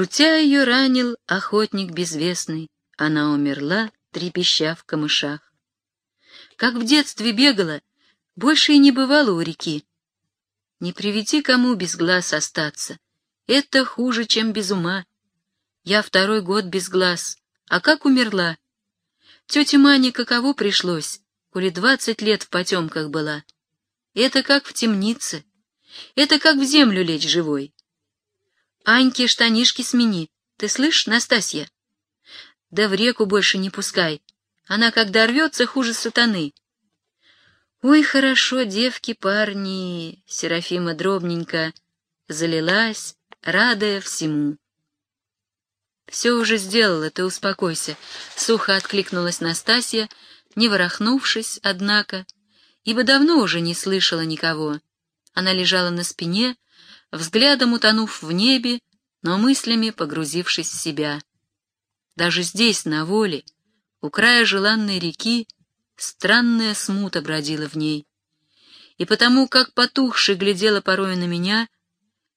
Шутя ее ранил охотник безвестный, она умерла, трепеща в камышах. Как в детстве бегала, больше и не бывало у реки. Не приведи кому без глаз остаться, это хуже, чем без ума. Я второй год без глаз, а как умерла? Тете Мане каково пришлось, коли двадцать лет в потемках была. Это как в темнице, это как в землю лечь живой. Аньке штанишки смени, ты слышишь, Настасья? Да в реку больше не пускай, она, когда рвется, хуже сатаны. Ой, хорошо, девки, парни, Серафима дробненько залилась, радая всему. «Все уже сделала, ты успокойся», — сухо откликнулась Настасья, не ворохнувшись, однако, ибо давно уже не слышала никого. Она лежала на спине, взглядом утонув в небе, но мыслями погрузившись в себя. Даже здесь, на воле, у края желанной реки, странная смута бродила в ней. И потому, как потухший глядела порой на меня,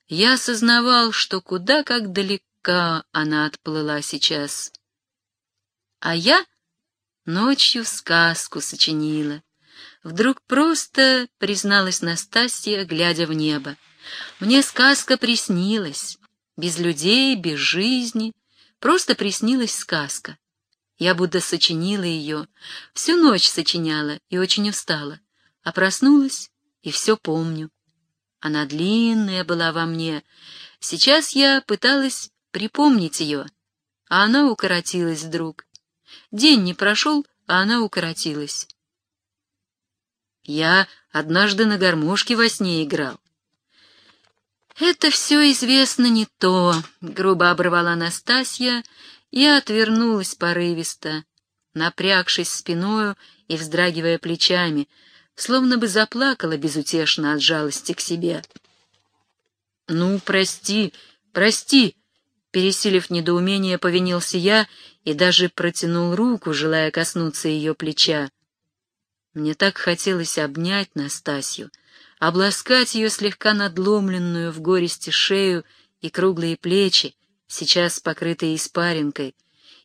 я осознавал, что куда как далека она отплыла сейчас. А я ночью сказку сочинила. Вдруг просто призналась Настасья, глядя в небо. Мне сказка приснилась. Без людей, без жизни. Просто приснилась сказка. Я будто сочинила ее. Всю ночь сочиняла и очень устала. А проснулась и все помню. Она длинная была во мне. Сейчас я пыталась припомнить ее, а она укоротилась вдруг. День не прошел, а она укоротилась. Я однажды на гармошке во сне играл. «Это все известно не то», — грубо оборвала Настасья и отвернулась порывисто, напрягшись спиною и вздрагивая плечами, словно бы заплакала безутешно от жалости к себе. «Ну, прости, прости!» Пересилив недоумение, повинился я и даже протянул руку, желая коснуться ее плеча. Мне так хотелось обнять Настасью, обласкать ее слегка надломленную в горести шею и круглые плечи, сейчас покрытые испаринкой,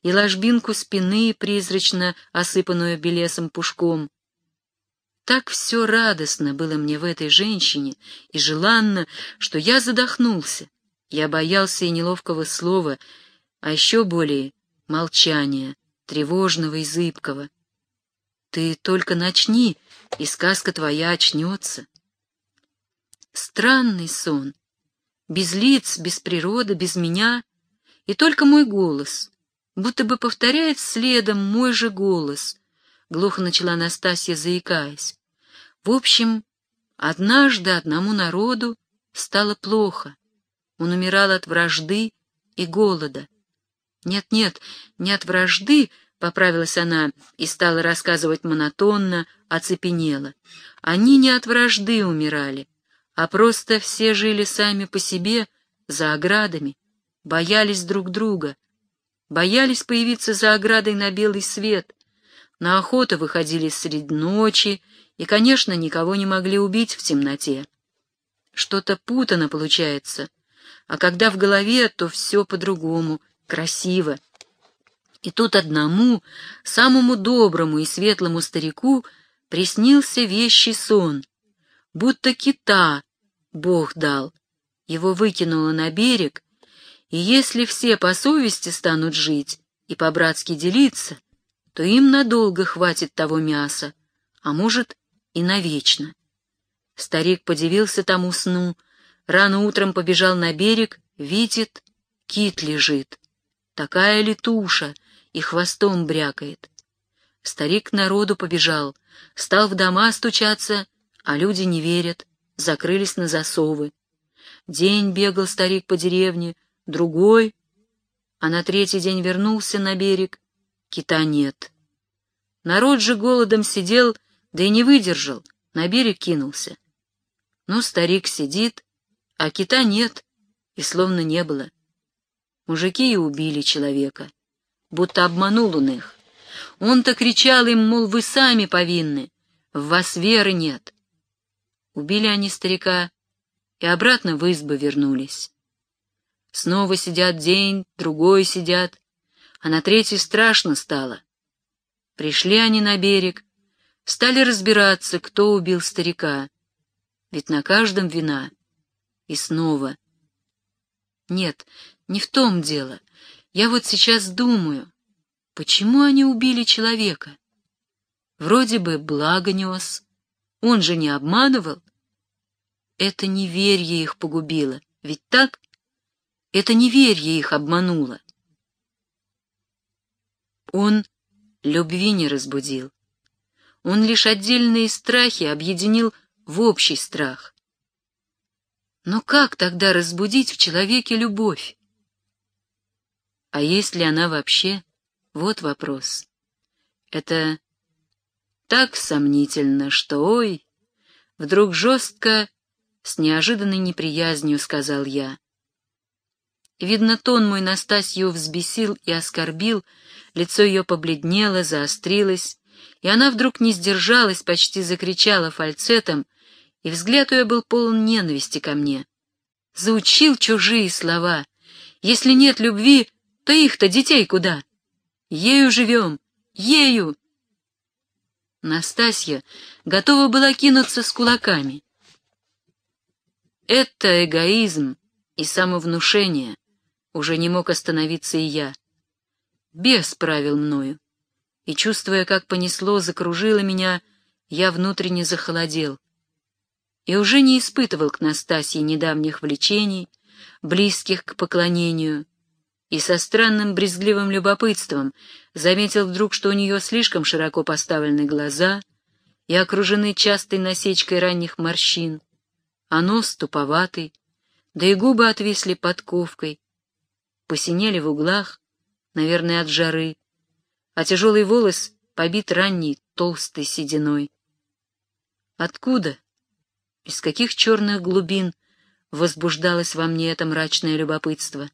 и ложбинку спины, призрачно осыпанную белесым пушком. Так все радостно было мне в этой женщине и желанно, что я задохнулся. Я боялся и неловкого слова, а еще более молчания, тревожного и зыбкого. Ты только начни, и сказка твоя очнется. Странный сон. Без лиц, без природы, без меня. И только мой голос, будто бы повторяет следом мой же голос. Глухо начала Настасья, заикаясь. В общем, однажды одному народу стало плохо. Он умирал от вражды и голода. Нет-нет, не от вражды, — поправилась она и стала рассказывать монотонно, оцепенела. Они не от вражды умирали, а просто все жили сами по себе, за оградами, боялись друг друга, боялись появиться за оградой на белый свет, на охоту выходили среди ночи и, конечно, никого не могли убить в темноте. Что-то путано получается, а когда в голове, то все по-другому, красиво. И тут одному, самому доброму и светлому старику приснился вещий сон, будто кита Бог дал. Его выкинуло на берег, и если все по совести станут жить и по-братски делиться, то им надолго хватит того мяса, а может и навечно. Старик подивился тому сну, рано утром побежал на берег, видит, кит лежит. Такая летуша — и хвостом брякает. Старик к народу побежал, стал в дома стучаться, а люди не верят, закрылись на засовы. День бегал старик по деревне, другой, а на третий день вернулся на берег, кита нет. Народ же голодом сидел, да и не выдержал, на берег кинулся. Но старик сидит, а кита нет, и словно не было. Мужики и убили человека будто обманул он их. Он-то кричал им, мол, вы сами повинны, в вас веры нет. Убили они старика и обратно в избы вернулись. Снова сидят день, другой сидят, а на третий страшно стало. Пришли они на берег, стали разбираться, кто убил старика. Ведь на каждом вина. И снова. Нет, не в том дело. Я вот сейчас думаю, почему они убили человека? Вроде бы благо нес. Он же не обманывал. Это неверие их погубило, ведь так? Это неверие их обмануло. Он любви не разбудил. Он лишь отдельные страхи объединил в общий страх. Но как тогда разбудить в человеке любовь? А есть ли она вообще? Вот вопрос. Это так сомнительно, что, ой, вдруг жестко, с неожиданной неприязнью сказал я. Видно, тон мой Настасью взбесил и оскорбил, лицо ее побледнело, заострилось, и она вдруг не сдержалась, почти закричала фальцетом, и взгляд ее был полон ненависти ко мне. Заучил чужие слова. Если нет любви, то их-то детей куда? Ею живем, ею! Настасья готова была кинуться с кулаками. Это эгоизм и самовнушение. Уже не мог остановиться и я. Бес правил мною. И, чувствуя, как понесло, закружило меня, я внутренне захолодел. И уже не испытывал к Настасье недавних влечений, близких к поклонению, и со странным брезгливым любопытством заметил вдруг, что у нее слишком широко поставлены глаза и окружены частой насечкой ранних морщин, а нос туповатый, да и губы отвисли подковкой, посинели в углах, наверное, от жары, а тяжелый волос побит ранней толстой сединой. Откуда, из каких черных глубин возбуждалось во мне это мрачное любопытство?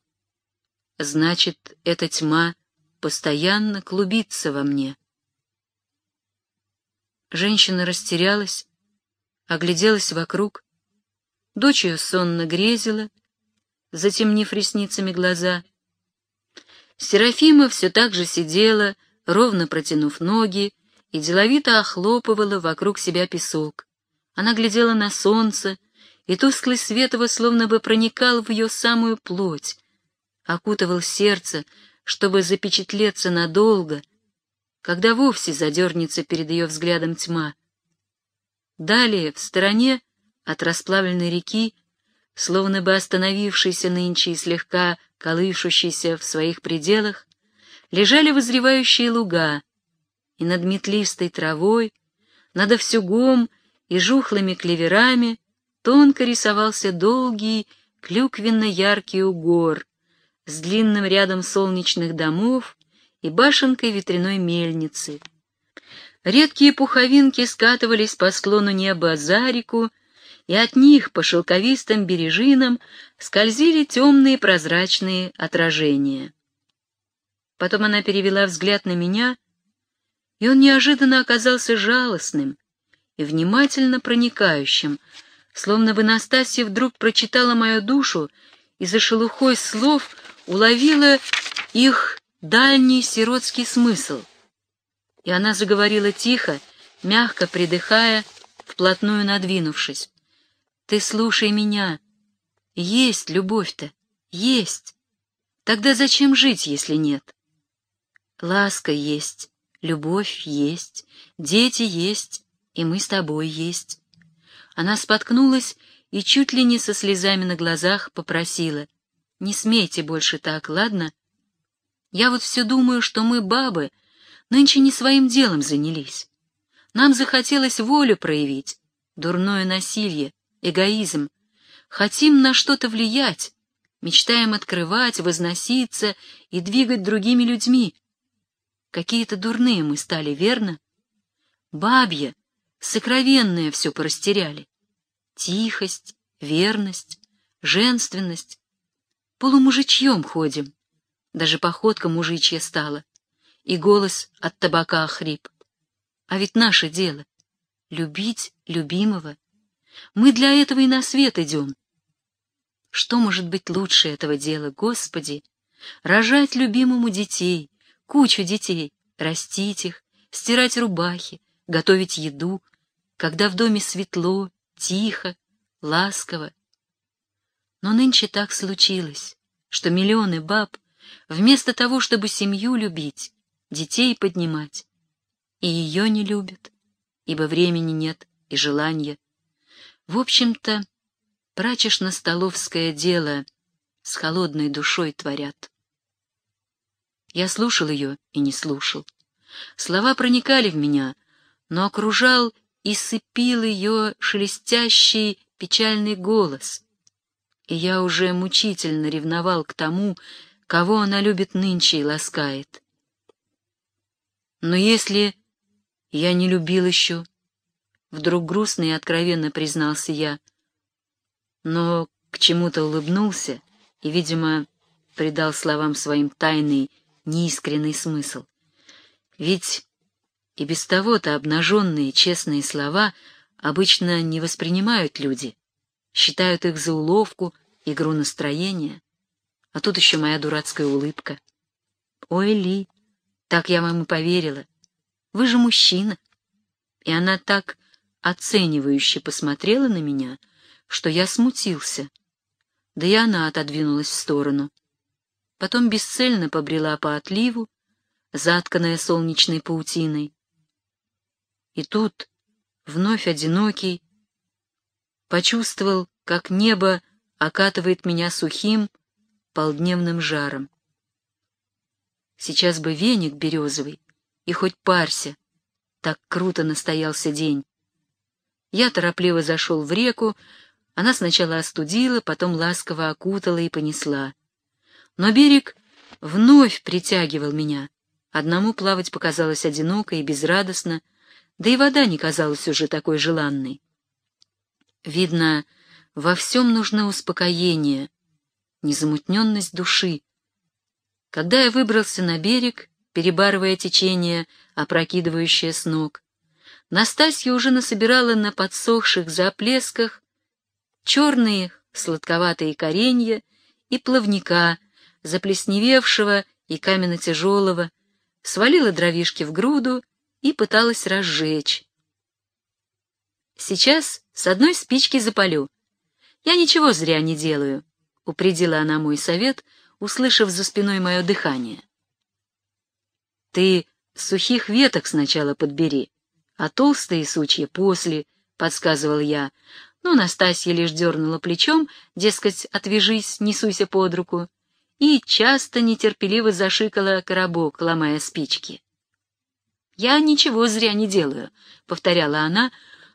Значит, эта тьма постоянно клубится во мне. Женщина растерялась, огляделась вокруг, Дочь ее сонно грезила, затемнив ресницами глаза. Серафима все так же сидела, ровно протянув ноги, и деловито охлопывала вокруг себя песок. Она глядела на солнце, и тусклый свет его словно бы проникал в ее самую плоть, окутывал сердце, чтобы запечатлеться надолго, когда вовсе задернется перед ее взглядом тьма. Далее, в стороне, от расплавленной реки, словно бы остановившейся нынче и слегка колышущейся в своих пределах, лежали возревающие луга, и над метлистой травой, над овсюгом и жухлыми клеверами тонко рисовался долгий клюквенно-яркий угор с длинным рядом солнечных домов и башенкой ветряной мельницы. Редкие пуховинки скатывались по склону неба за реку, и от них по шелковистым бережинам скользили темные прозрачные отражения. Потом она перевела взгляд на меня, и он неожиданно оказался жалостным и внимательно проникающим, словно бы Настасья вдруг прочитала мою душу и за шелухой слов уловила их дальний сиротский смысл. И она заговорила тихо, мягко придыхая, вплотную надвинувшись. Ты слушай меня. Есть любовь-то, есть. Тогда зачем жить, если нет? Ласка есть, любовь есть, дети есть, и мы с тобой есть. Она споткнулась и чуть ли не со слезами на глазах попросила. Не смейте больше так, ладно? Я вот все думаю, что мы, бабы, нынче не своим делом занялись. Нам захотелось волю проявить, дурное насилие, эгоизм. Хотим на что-то влиять, мечтаем открывать, возноситься и двигать другими людьми. Какие-то дурные мы стали, верно? Бабья, сокровенное все порастеряли. Тихость, верность, женственность. Полумужичьем ходим. Даже походка мужичья стала. И голос от табака охрип. А ведь наше дело — любить любимого, мы для этого и на свет идем. Что может быть лучше этого дела, Господи? Рожать любимому детей, кучу детей, растить их, стирать рубахи, готовить еду, когда в доме светло, тихо, ласково. Но нынче так случилось, что миллионы баб, вместо того, чтобы семью любить, детей поднимать, и ее не любят, ибо времени нет и желания. В общем-то, прачечно-столовское дело с холодной душой творят. Я слушал ее и не слушал. Слова проникали в меня, но окружал и сыпил ее шелестящий печальный голос. И я уже мучительно ревновал к тому, кого она любит нынче и ласкает. Но если я не любил еще, вдруг грустно и откровенно признался я, но к чему-то улыбнулся и, видимо, придал словам своим тайный, неискренний смысл. Ведь и без того-то обнаженные честные слова обычно не воспринимают люди, считают их за уловку, игру настроения. А тут еще моя дурацкая улыбка. «Ой, Ли, так я вам и поверила. Вы же мужчина». И она так оценивающе посмотрела на меня, что я смутился. Да и она отодвинулась в сторону. Потом бесцельно побрела по отливу, затканная солнечной паутиной, и тут, вновь одинокий, почувствовал, как небо окатывает меня сухим, полдневным жаром. Сейчас бы веник березовый, и хоть парься, так круто настоялся день. Я торопливо зашел в реку, она сначала остудила, потом ласково окутала и понесла. Но берег вновь притягивал меня. Одному плавать показалось одиноко и безрадостно, да и вода не казалась уже такой желанной. Видно, во всем нужно успокоение, незамутненность души. Когда я выбрался на берег, перебарывая течение, опрокидывающее с ног, Настасья уже насобирала на подсохших заплесках черные сладковатые коренья и плавника, заплесневевшего и каменно-тяжелого, свалила дровишки в груду и пыталась разжечь. «Сейчас с одной спички запалю. Я ничего зря не делаю», — упредила она мой совет, услышав за спиной мое дыхание. «Ты сухих веток сначала подбери, а толстые сучья после», — подсказывал я, но Настасья лишь дернула плечом, дескать, отвяжись, не суйся под руку, и часто нетерпеливо зашикала коробок, ломая спички. «Я ничего зря не делаю», — повторяла она,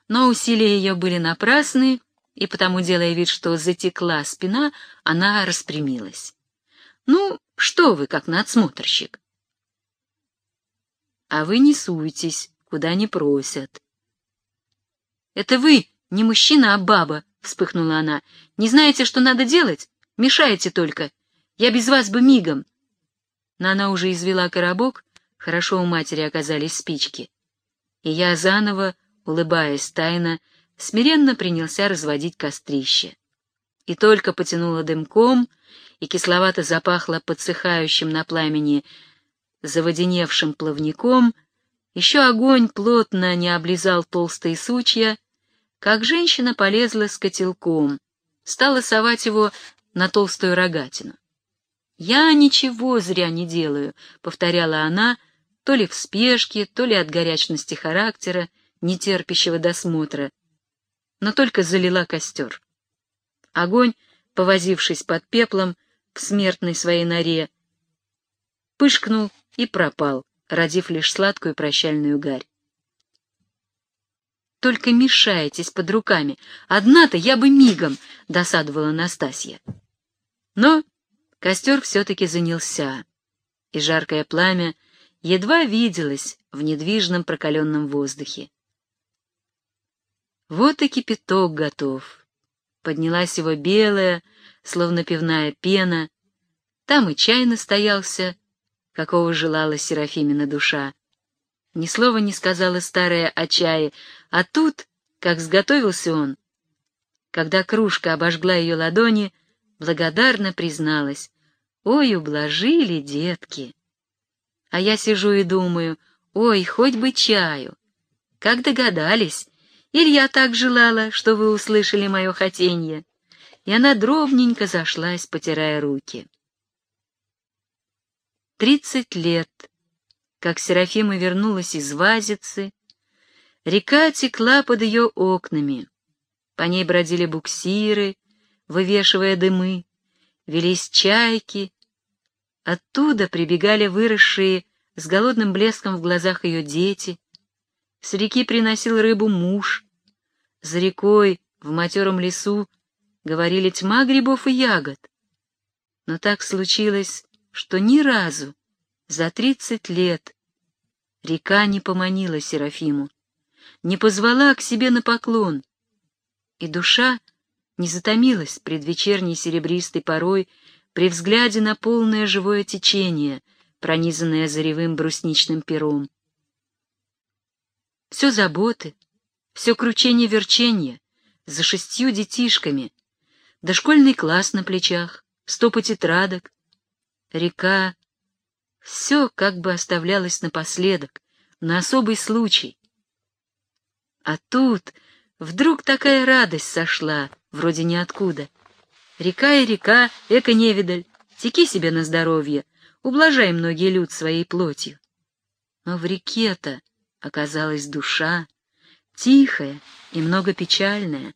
но усилия ее были напрасны, и потому, делая вид, что затекла спина, она распрямилась. «Ну, что вы, как надсмотрщик?» «А вы не суетесь, куда не просят». «Это вы, не мужчина, а баба», — вспыхнула она. «Не знаете, что надо делать? Мешаете только. Я без вас бы мигом». Но она уже извела коробок, Хорошо у матери оказались спички. И я заново, улыбаясь тайно, смиренно принялся разводить кострище. И только потянуло дымком, и кисловато запахло подсыхающим на пламени заводеневшим плавником, еще огонь плотно не облизал толстые сучья, как женщина полезла с котелком, стала совать его на толстую рогатину. «Я ничего зря не делаю», — повторяла она, — то ли в спешке, то ли от горячности характера, не терпящего досмотра, но только залила костер. Огонь, повозившись под пеплом в смертной своей норе, пышкнул и пропал, родив лишь сладкую прощальную гарь. «Только мешаетесь под руками. Одна-то я бы мигом!» — досадовала Настасья. Но костер все-таки занялся, и жаркое пламя — едва виделась в недвижном прокаленном воздухе. Вот и кипяток готов. Поднялась его белая, словно пивная пена. Там и чай настоялся, какого желала Серафимина душа. Ни слова не сказала старая о чае, а тут, как сготовился он, когда кружка обожгла ее ладони, благодарно призналась, «Ой, ублажили, детки!» А я сижу и думаю, «Ой, хоть бы чаю!» Как догадались, или я так желала, что вы услышали мое хотенье?» И она дробненько зашлась, потирая руки. Тридцать лет, как Серафима вернулась из Вазицы, река текла под ее окнами. По ней бродили буксиры, вывешивая дымы, велись чайки. Оттуда прибегали выросшие с голодным блеском в глазах ее дети. С реки приносил рыбу муж. За рекой, в матером лесу, говорили тьма грибов и ягод. Но так случилось, что ни разу за тридцать лет река не поманила Серафиму, не позвала к себе на поклон, и душа не затомилась предвечерней серебристой порой при взгляде на полное живое течение, пронизанное заревым брусничным пером. Все заботы, все кручение-верчение за шестью детишками, дошкольный класс на плечах, стопы тетрадок, река, все как бы оставлялось напоследок, на особый случай. А тут вдруг такая радость сошла, вроде ниоткуда. Река и река, эко-невидаль, теки себе на здоровье, ублажай многие люд своей плотью. Но в реке-то оказалась душа, тихая и многопечальная,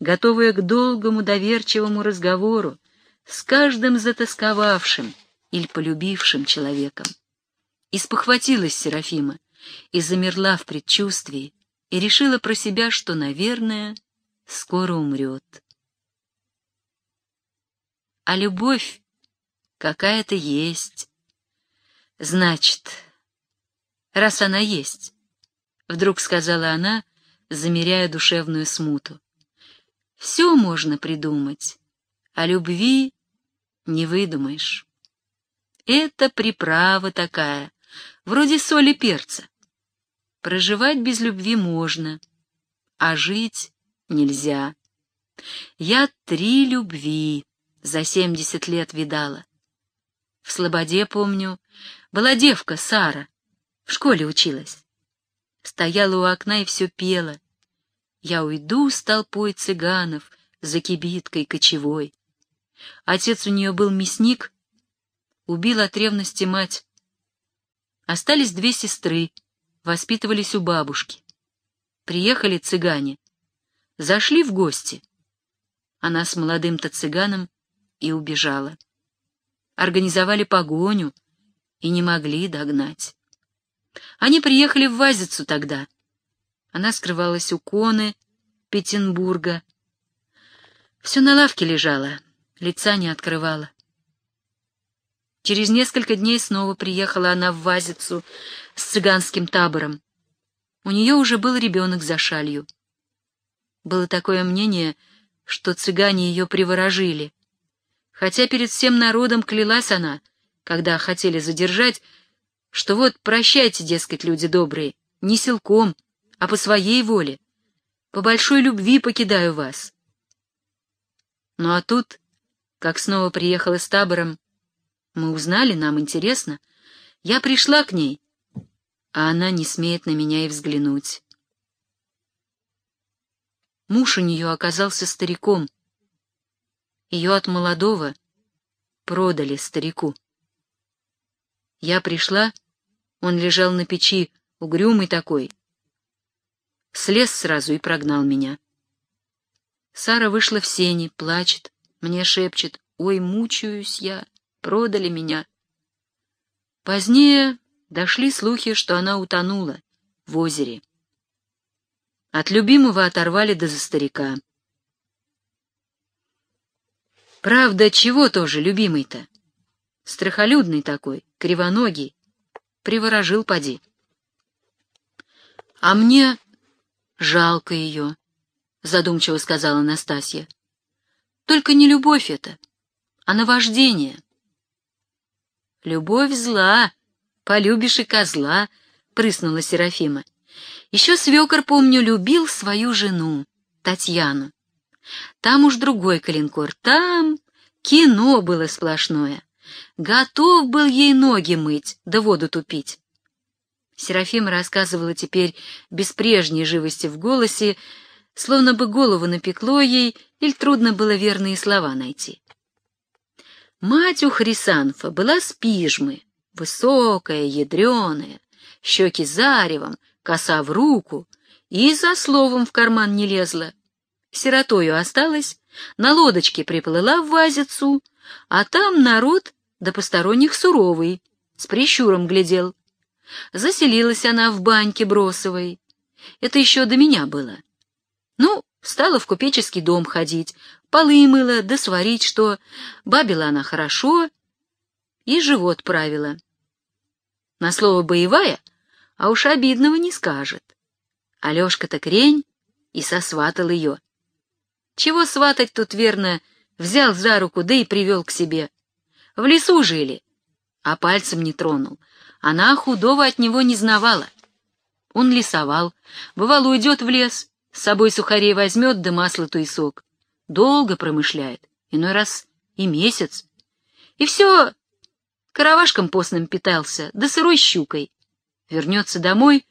готовая к долгому доверчивому разговору с каждым затасковавшим или полюбившим человеком. Испохватилась Серафима и замерла в предчувствии и решила про себя, что, наверное, скоро умрет. А любовь какая-то есть. Значит, раз она есть, — вдруг сказала она, замеряя душевную смуту. «Все можно придумать, а любви не выдумаешь. Это приправа такая, вроде соли перца. Проживать без любви можно, а жить нельзя. Я три любви за семьдесят лет видала. В Слободе, помню, была девка Сара, в школе училась стояла у окна и все пела. Я уйду с толпой цыганов за кибиткой кочевой. Отец у нее был мясник, убил от ревности мать. Остались две сестры, воспитывались у бабушки. Приехали цыгане, зашли в гости. Она с молодым-то цыганом и убежала. Организовали погоню и не могли догнать. Они приехали в Вазицу тогда. Она скрывалась у Коны, Петербурга. Все на лавке лежало, лица не открывала. Через несколько дней снова приехала она в Вазицу с цыганским табором. У нее уже был ребенок за шалью. Было такое мнение, что цыгане ее приворожили. Хотя перед всем народом клялась она, когда хотели задержать, что вот прощайте, дескать, люди добрые, не силком, а по своей воле. По большой любви покидаю вас. Ну а тут, как снова приехала с табором, мы узнали, нам интересно. Я пришла к ней, а она не смеет на меня и взглянуть. Муж у нее оказался стариком. Ее от молодого продали старику. Я пришла он лежал на печи, угрюмый такой. Слез сразу и прогнал меня. Сара вышла в сени, плачет, мне шепчет, «Ой, мучаюсь я, продали меня». Позднее дошли слухи, что она утонула в озере. От любимого оторвали до за старика. Правда, чего тоже любимый-то? Страхолюдный такой, кривоногий, приворожил поди. А мне жалко ее, задумчиво сказала Настасья. Только не любовь это, а наваждение. Любовь зла, полюбишь и козла, прыснула Серафима. Еще свекор, помню, любил свою жену, Татьяну. Там уж другой калинкор, там Кино было сплошное. Готов был ей ноги мыть, да воду тупить. Серафима рассказывала теперь без прежней живости в голосе, словно бы голову напекло ей, или трудно было верные слова найти. Мать у Хрисанфа была с пижмы, высокая, ядреная, щеки заревом, коса в руку, и за словом в карман не лезла. Сиротою осталась, на лодочке приплыла в Вазицу, а там народ до посторонних суровый, с прищуром глядел. Заселилась она в баньке бросовой. Это еще до меня было. Ну, стала в купеческий дом ходить, полы мыла, да сварить что. Бабила она хорошо и живот правила. На слово «боевая», а уж обидного не скажет. Алешка-то крень и сосватал ее. Чего сватать тут верно, взял за руку, да и привел к себе. В лесу жили, а пальцем не тронул. Она худого от него не знавала. Он лесовал, бывало уйдет в лес, с собой сухарей возьмет, да масло то и сок. Долго промышляет, иной раз и месяц. И все каравашком постным питался, да сырой щукой. Вернется домой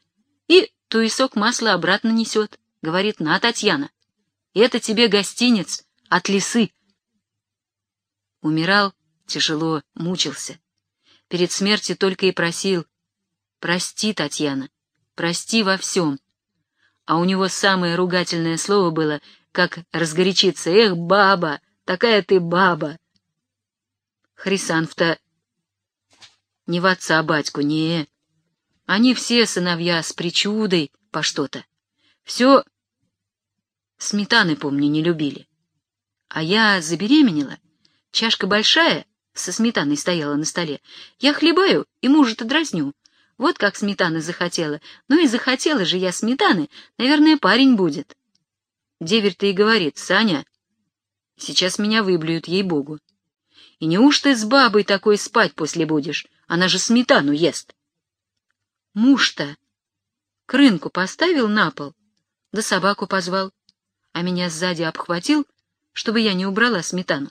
и туесок масла обратно несет. Говорит, на, Татьяна, это тебе гостинец от лисы. Умирал тяжело, мучился. Перед смертью только и просил, прости, Татьяна, прости во всем а у него самое ругательное слово было, как разгорячиться. «Эх, баба! Такая ты баба!» Хрисанф-то не в отца батьку, не. Они все сыновья с причудой по что-то. Все сметаны, помню, не любили. А я забеременела, чашка большая, со сметаной стояла на столе. Я хлебаю и мужа-то дразню. Вот как сметаны захотела. Ну и захотела же я сметаны, наверное, парень будет. Деверь-то и говорит, Саня, сейчас меня выблюют, ей-богу. И неужто с бабой такой спать после будешь? Она же сметану ест. Муж-то к рынку поставил на пол, да собаку позвал, а меня сзади обхватил, чтобы я не убрала сметану.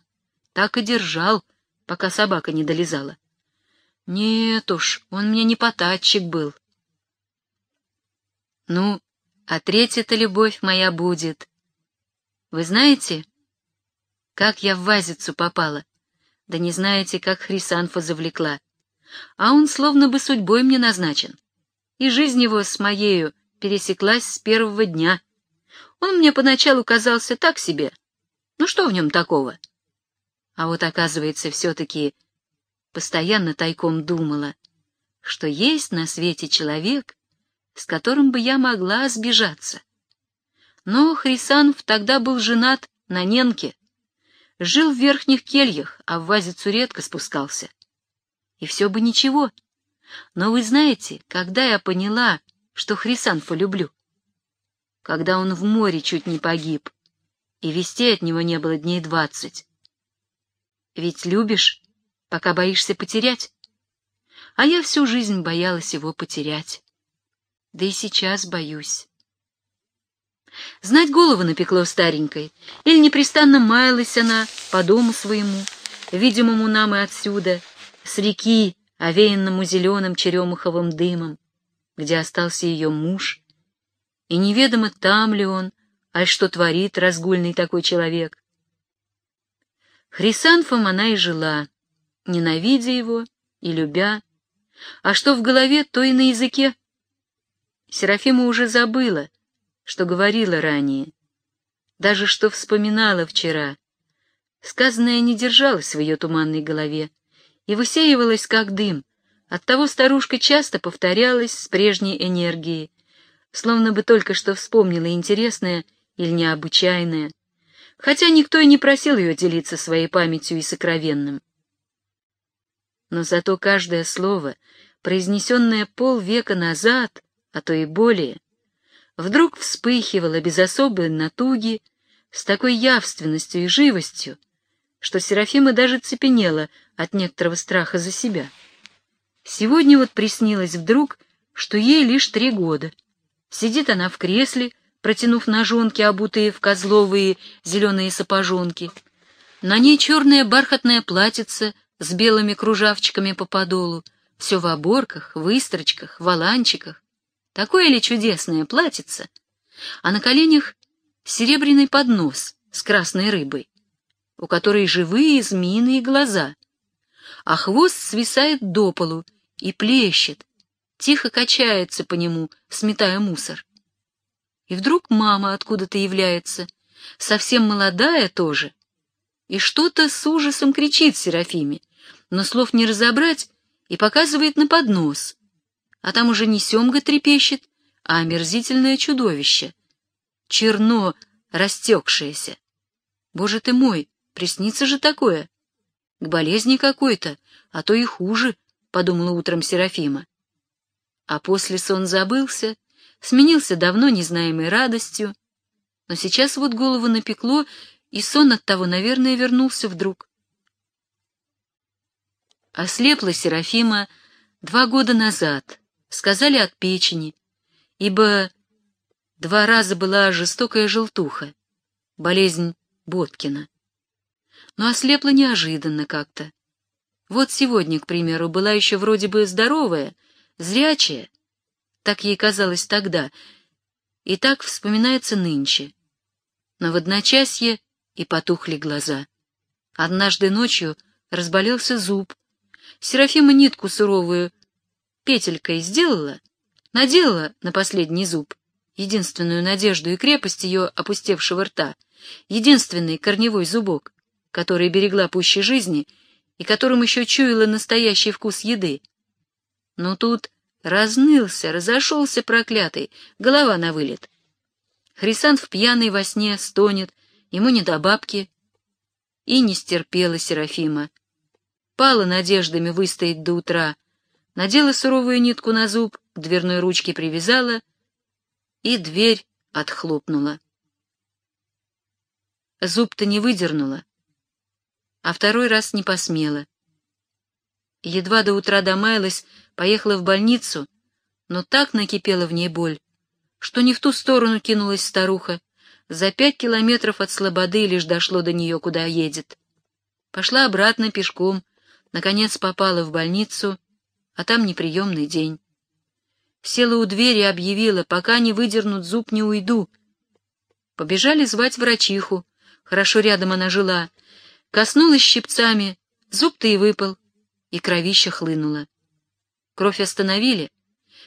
Так и держал, пока собака не долезала. Нет уж, он мне не потатчик был. Ну, а третья-то любовь моя будет. Вы знаете, как я в вазицу попала? Да не знаете, как Хрисанфа завлекла. А он словно бы судьбой мне назначен. И жизнь его с моею пересеклась с первого дня. Он мне поначалу казался так себе. Ну что в нем такого? А вот оказывается, все-таки постоянно тайком думала, что есть на свете человек, с которым бы я могла сбежаться. Но Хрисанов тогда был женат на Ненке, жил в верхних кельях, а в вазицу редко спускался. И все бы ничего. Но вы знаете, когда я поняла, что Хрисанфа люблю? Когда он в море чуть не погиб, и вести от него не было дней двадцать. Ведь любишь, пока боишься потерять. А я всю жизнь боялась его потерять. Да и сейчас боюсь. Знать голову напекло старенькой, или непрестанно маялась она по дому своему, видимому нам и отсюда, с реки, овеянному зеленым черемуховым дымом, где остался ее муж, и неведомо там ли он, а что творит разгульный такой человек. Хрисанфом она и жила, ненавидя его и любя. А что в голове, то и на языке. Серафима уже забыла, что говорила ранее, даже что вспоминала вчера. Сказанное не держалось в ее туманной голове и высеивалось, как дым. Оттого старушка часто повторялась с прежней энергией, словно бы только что вспомнила интересное или необычайное, хотя никто и не просил ее делиться своей памятью и сокровенным но зато каждое слово, произнесенное полвека назад, а то и более, вдруг вспыхивало без особой натуги, с такой явственностью и живостью, что Серафима даже цепенела от некоторого страха за себя. Сегодня вот приснилось вдруг, что ей лишь три года. Сидит она в кресле, протянув ножонки, обутые в козловые зеленые сапожонки, На ней черное бархатное платьице с белыми кружавчиками по подолу, все в оборках, выстрочках, воланчиках. Такое ли чудесное платьице? А на коленях серебряный поднос с красной рыбой, у которой живые змеиные глаза, а хвост свисает до полу и плещет, тихо качается по нему, сметая мусор. И вдруг мама откуда-то является, совсем молодая тоже, и что-то с ужасом кричит Серафиме, но слов не разобрать и показывает на поднос. А там уже не семга трепещет, а омерзительное чудовище. Черно растекшееся. Боже ты мой, приснится же такое. К болезни какой-то, а то и хуже, — подумала утром Серафима. А после сон забылся, сменился давно незнаемой радостью, но сейчас вот голову напекло, и сон от того, наверное, вернулся вдруг. Ослепла Серафима два года назад, сказали от печени, ибо два раза была жестокая желтуха, болезнь Боткина. Но ослепла неожиданно как-то. Вот сегодня, к примеру, была еще вроде бы здоровая, зрячая, так ей казалось тогда, и так вспоминается нынче. Но в одночасье и потухли глаза. Однажды ночью разболелся зуб, Серафима нитку суровую петелькой сделала, надела на последний зуб, единственную надежду и крепость ее опустевшего рта, единственный корневой зубок, который берегла пуще жизни и которым еще чуяла настоящий вкус еды. Но тут разнылся, разошелся проклятый, голова на вылет. Хрисант в пьяной во сне стонет, ему не до бабки. И не стерпела Серафима, пала надеждами выстоять до утра, надела суровую нитку на зуб, к дверной ручке привязала, и дверь отхлопнула. Зуб-то не выдернула, а второй раз не посмела. Едва до утра домаялась, поехала в больницу, но так накипела в ней боль, что не в ту сторону кинулась старуха, за пять километров от Слободы лишь дошло до нее, куда едет. Пошла обратно пешком, Наконец попала в больницу, а там неприемный день. Села у двери и объявила, пока не выдернут зуб, не уйду. Побежали звать врачиху, хорошо рядом она жила. Коснулась щипцами, зуб-то и выпал, и кровища хлынула. Кровь остановили.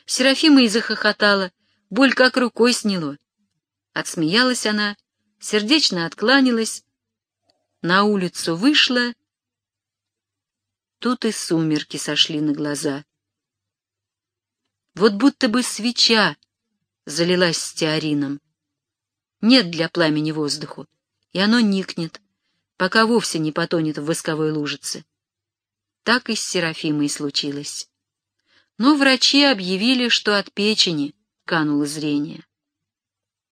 Серафима и захохотала, боль как рукой сняло. Отсмеялась она, сердечно откланялась, на улицу вышла Тут и сумерки сошли на глаза. Вот будто бы свеча залилась стеарином. Нет для пламени воздуху, и оно никнет, пока вовсе не потонет в восковой лужице. Так и с Серафимой случилось. Но врачи объявили, что от печени кануло зрение.